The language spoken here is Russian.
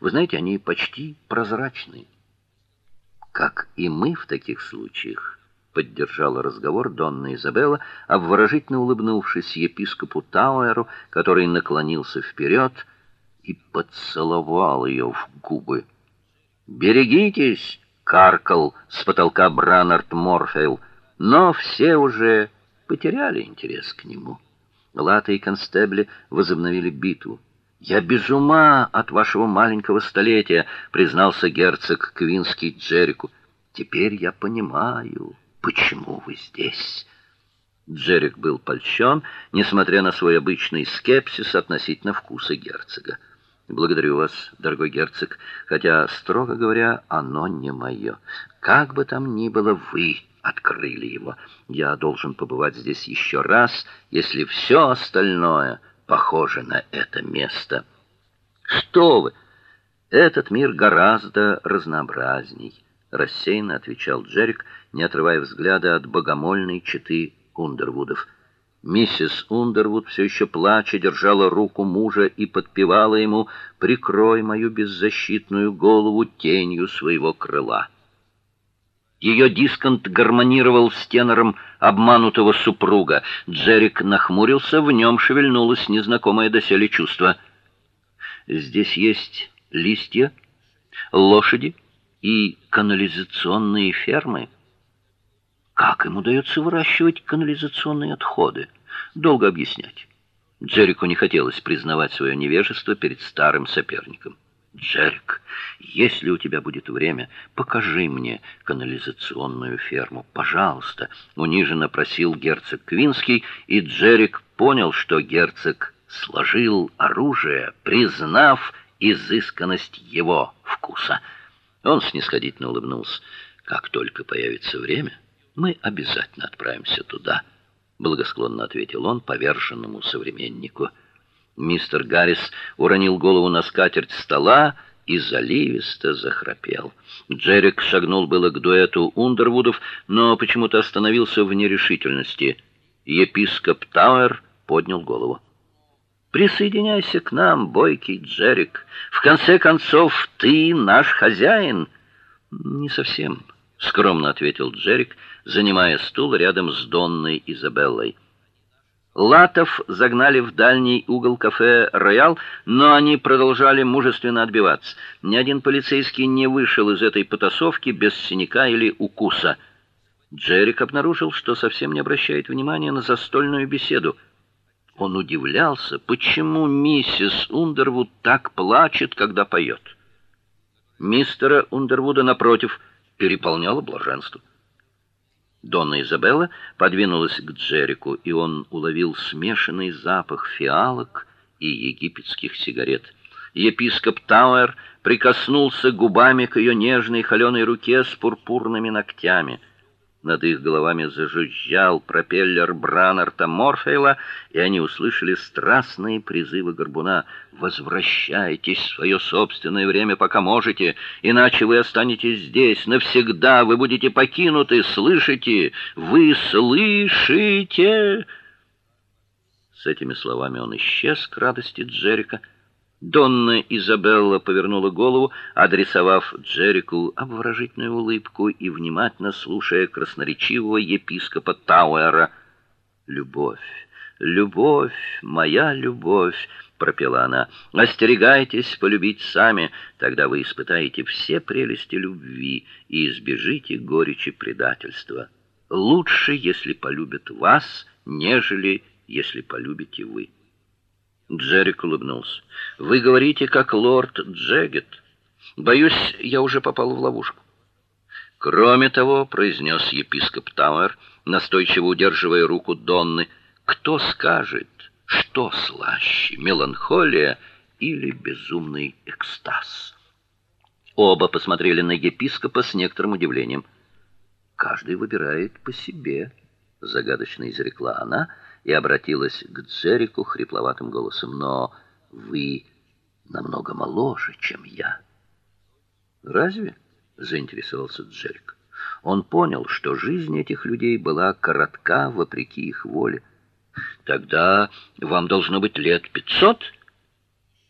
Вы знаете, они почти прозрачные. Как и мы в таких случаях, поддержала разговор Донна Изабелла, обворожительно улыбнувшись епископу Тауэру, который наклонился вперед и поцеловал ее в губы. "Берегитесь", каркал с потолка Бранард Морфейл, но все уже потеряли интерес к нему. Латы и констебли возобновили битву. Я без ума от вашего маленького столетия, признался герцог Квинский Джерику. Теперь я понимаю, почему вы здесь. Джерик был польщен, несмотря на свой обычный скепсис относительно вкуса герцога. Благодарю вас, дорогой герцог, хотя строго говоря, оно не мое. Как бы там ни было, вы открыли его. Я должен побывать здесь еще раз, если все остальное похоже на это место. Что вы? Этот мир гораздо разнообразней, рассеянно отвечал Джерик, не отрывая взгляда от богомольной четы Ундервудов. Миссис Ундервуд все еще плача держала руку мужа и подпевала ему: "Прикрой мою беззащитную голову тенью своего крыла". Ее дисконт гармонировал с тенором обманутого супруга. Джерик нахмурился, в нем шевельнулось незнакомое доселе чувство. Здесь есть листья, лошади и канализационные фермы. Как ему удается выращивать канализационные отходы? Долго объяснять. Джерику не хотелось признавать свое невежество перед старым соперником. Джерик, если у тебя будет время, покажи мне канализационную ферму, пожалуйста, униженно просил герцог Квинский, и Джерик понял, что герцог сложил оружие, признав изысканность его вкуса. Он снисходительно улыбнулся. Как только появится время, мы обязательно отправимся туда, благосклонно ответил он поверженному современнику. Мистер Гаррис уронил голову на скатерть стола и заливисто захрапел. Джерик шагнул было к дуэту Ундервудов, но почему-то остановился в нерешительности. Епископ Тауэр поднял голову. Присоединяйся к нам, бойкий Джерик. В конце концов, ты наш хозяин. Не совсем, скромно ответил Джерик, занимая стул рядом с Донной Изабеллой. Латов загнали в дальний угол кафе Роял, но они продолжали мужественно отбиваться. Ни один полицейский не вышел из этой потасовки без синяка или укуса. Джерик обнаружил, что совсем не обращает внимания на застольную беседу. Он удивлялся, почему миссис Ундервуд так плачет, когда поет. Мистера Ундервуда напротив переполняло блаженство. Донна Изабелла подвинулась к Джеррику, и он уловил смешанный запах фиалок и египетских сигарет. Епископ Тауэр прикоснулся губами к ее нежной холеной руке с пурпурными ногтями. Над их головами зажужжал пропеллер Бранарта Морфейла, и они услышали страстные призывы горбуна: "Возвращайтесь в свое собственное время, пока можете, иначе вы останетесь здесь навсегда, вы будете покинуты, слышите? Вы слышите?" С этими словами он исчез к радости Джерика. Донна Изабелла повернула голову, адресовав Джеррику обворожительную улыбку и внимательно слушая красноречивого епископа Тауэра. "Любовь, любовь, моя любовь", пропела она. "Остерегайтесь полюбить сами, тогда вы испытаете все прелести любви и избежите горечи предательства. Лучше, если полюбят вас, нежели если полюбите вы". Джерик улыбнулся. Вы говорите как лорд Джегет. Боюсь, я уже попал в ловушку. Кроме того, произнес епископ Тауэр, настойчиво удерживая руку Донны, кто скажет, что слаще, меланхолия или безумный экстаз? Оба посмотрели на епископа с некоторым удивлением. Каждый выбирает по себе, загадочно изрекла она и обратилась к Джерику хрипловатым голосом: "Но вы намного моложе, чем я". "Разве?" заинтересовался Джерик. Он понял, что жизнь этих людей была коротка вопреки их воле. Тогда вам должно быть лет пятьсот?»